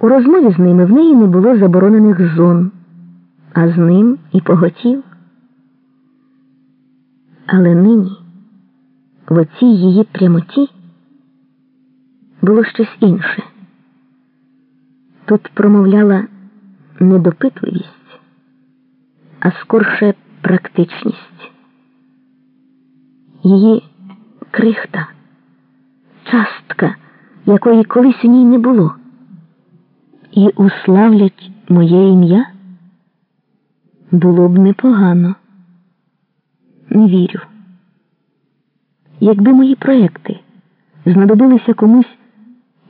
У розмові з ними в неї не було заборонених зон, а з ним і поготів. Але нині, в оцій її прямоті, було щось інше. Тут промовляла недопитливість, а скорше практичність. Її крихта, частка, якої колись у ній не було, і уславлять моє ім'я було б непогано. Не вірю. Якби мої проекти знадобилися комусь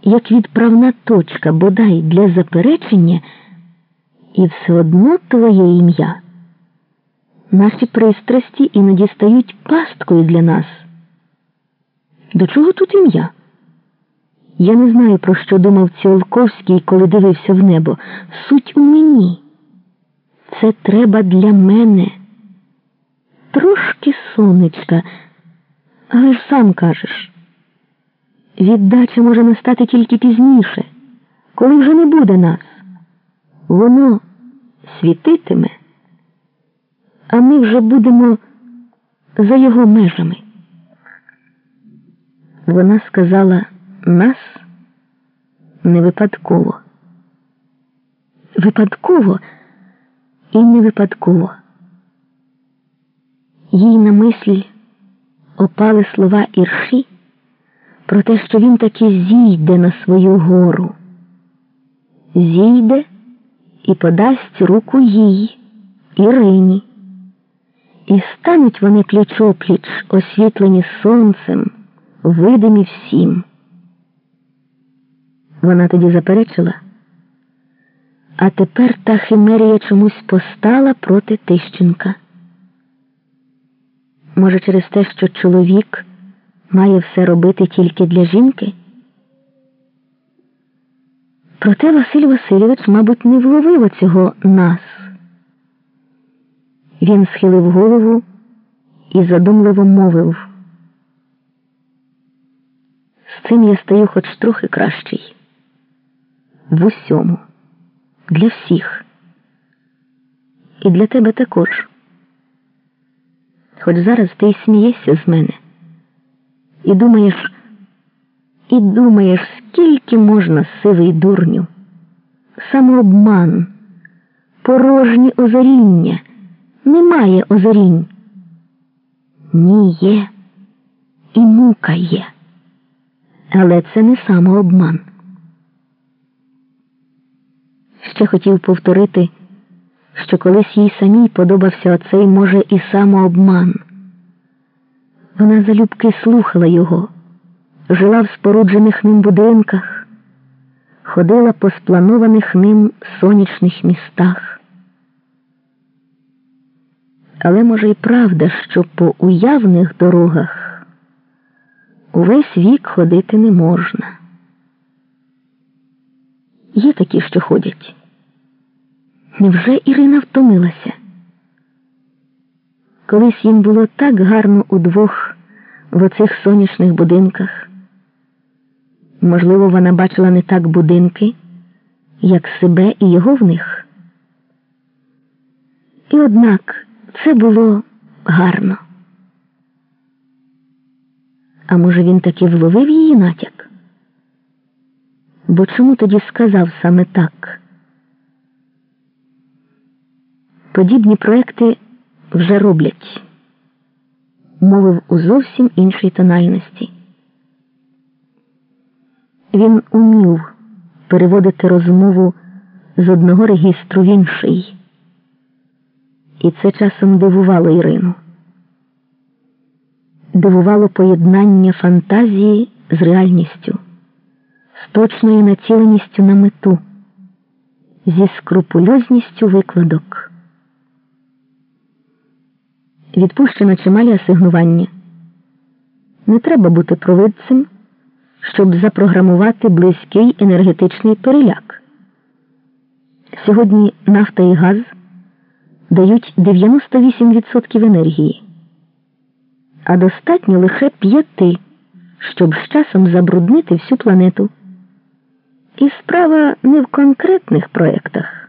як відправна точка, бодай для заперечення, і все одно твоє ім'я. Наші пристрасті іноді стають пасткою для нас. До чого тут ім'я? Я не знаю, про що думав Ціолковський, коли дивився в небо. Суть у мені. Це треба для мене. Трошки сонечка, але ж сам кажеш. Віддача може настати тільки пізніше, коли вже не буде нас. Воно світитиме, а ми вже будемо за його межами. Вона сказала нас не випадково. Випадково і не випадково. Їй на мислі опали слова ірші про те, що він таки зійде на свою гору, зійде і подасть руку їй, Ірині. І стануть вони пліч опліч, освітлені сонцем, видимі всім. Вона тоді заперечила, а тепер та химерія чомусь постала проти Тищенка. Може, через те, що чоловік має все робити тільки для жінки? Проте Василь Васильович, мабуть, не вловив оцього нас. Він схилив голову і задумливо мовив. З цим я стаю хоч трохи кращий. В усьому, для всіх. І для тебе також. Хоч зараз ти й смієшся з мене. І думаєш, і думаєш, скільки можна сивий дурню, самообман, порожні озаріння. Немає озарінь. Ні є і мука є. Але це не самообман. Ще хотів повторити, що колись їй самій подобався оцей, може, і самообман. Вона залюбки слухала його, жила в споруджених ним будинках, ходила по спланованих ним сонячних містах. Але, може, і правда, що по уявних дорогах увесь вік ходити не можна. Є такі, що ходять. Невже Ірина втомилася? Колись їм було так гарно удвох в оцих сонячних будинках. Можливо, вона бачила не так будинки, як себе і його в них. І однак це було гарно. А може, він таки вловив її натяк? Бо чому тоді сказав саме так? Подібні проекти вже роблять, мовив у зовсім іншій тональності. Він умів переводити розмову з одного регістру в інший, і це часом дивувало Ірину. Дивувало поєднання фантазії з реальністю, з точною націленістю на мету, зі скрупульозністю викладок відпущено чималі асигнування. Не треба бути провидцем, щоб запрограмувати близький енергетичний переляк. Сьогодні нафта і газ дають 98% енергії, а достатньо лише п'яти, щоб з часом забруднити всю планету. І справа не в конкретних проєктах.